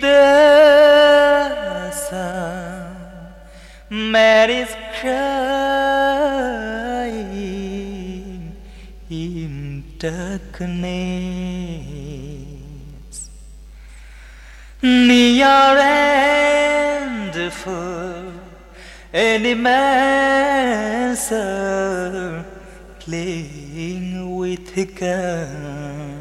the sun. Man is crying in darkness. Near and full, any man's playing with gun.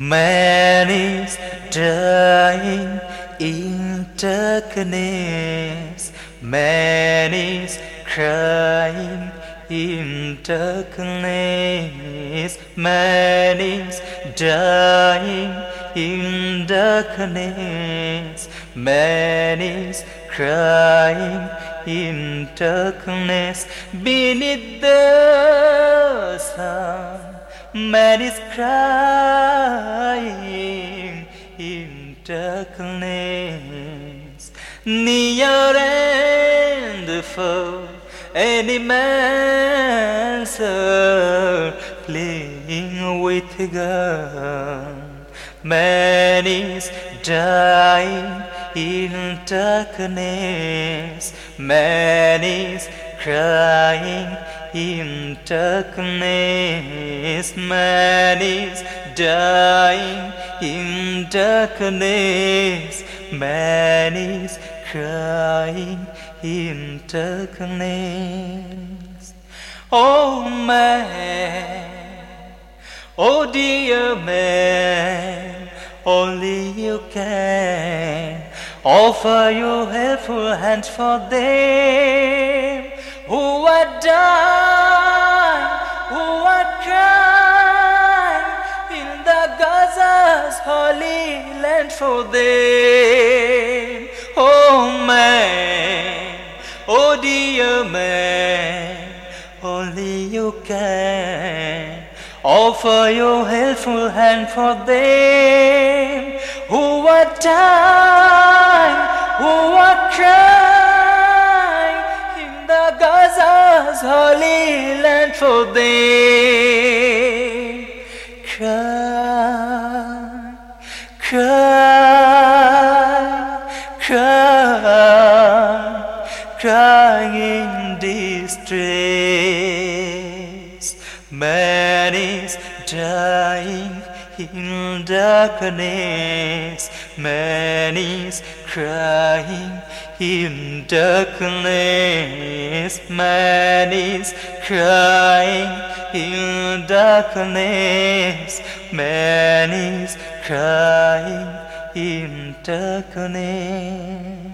Man is dying in darkness. Man is crying in darkness. Man is dying in darkness. Man is crying in darkness beneath the sun. Man is crying in darkness, near and far. Any man's playing with gun. Man is dying in darkness. Man is crying in darkness. Man is dying in darkness. Man is crying in darkness. Oh man, oh dear man, only you can offer your helpful hand for them who are dying, land for them. Oh man, oh dear man, only you can offer your helpful hand for them who are dying, who are crying in the Gaza's holy land for them. Cry, crying in distress. Man is dying in darkness. Man is crying in darkness. Man is crying in darkness. Man is crying in darkness.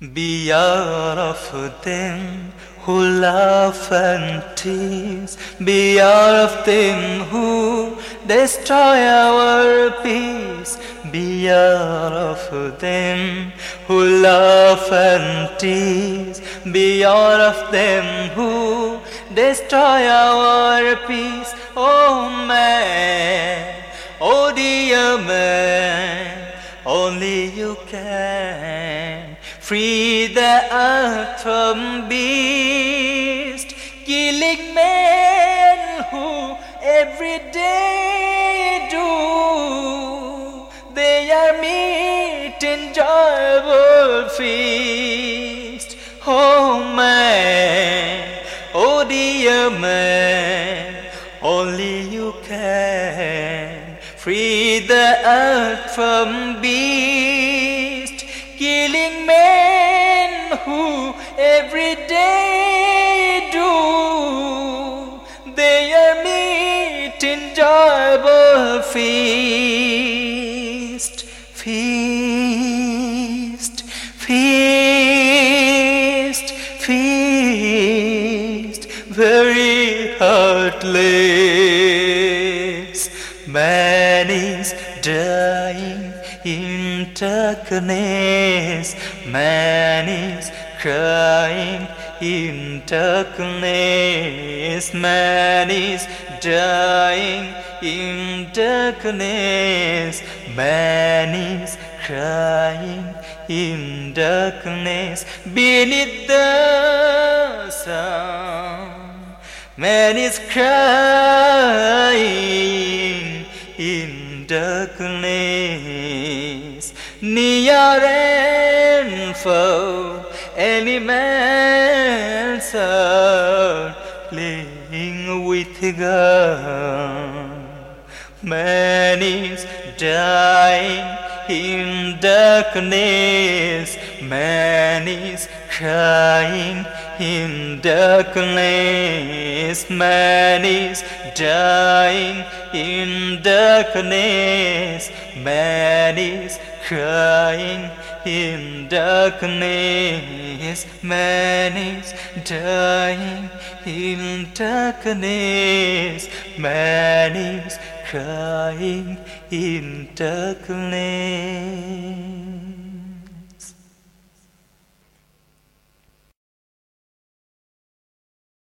Beware of them who laugh and tease. Beware of them who destroy our peace. Beware of them who laugh and tease. Beware of them who destroy our peace. Oh man, oh dear man, only you can free the earth from beast, killing men who every day do. They are meat enjoyable feast. Oh man, oh dear man, only you can free the earth from beast, every day do. They are meat enjoyable feast, feast, feast, feast, very heartless. Man is dying in darkness. Man is crying in darkness. Man is dying in darkness. Man is crying in darkness beneath the sun. Man is crying in darkness near and far dancer playing with gun. Man is dying in darkness. Man is crying in darkness. Man is dying in darkness. Man is crying in darkness. Man is dying in darkness. Man is crying in darkness.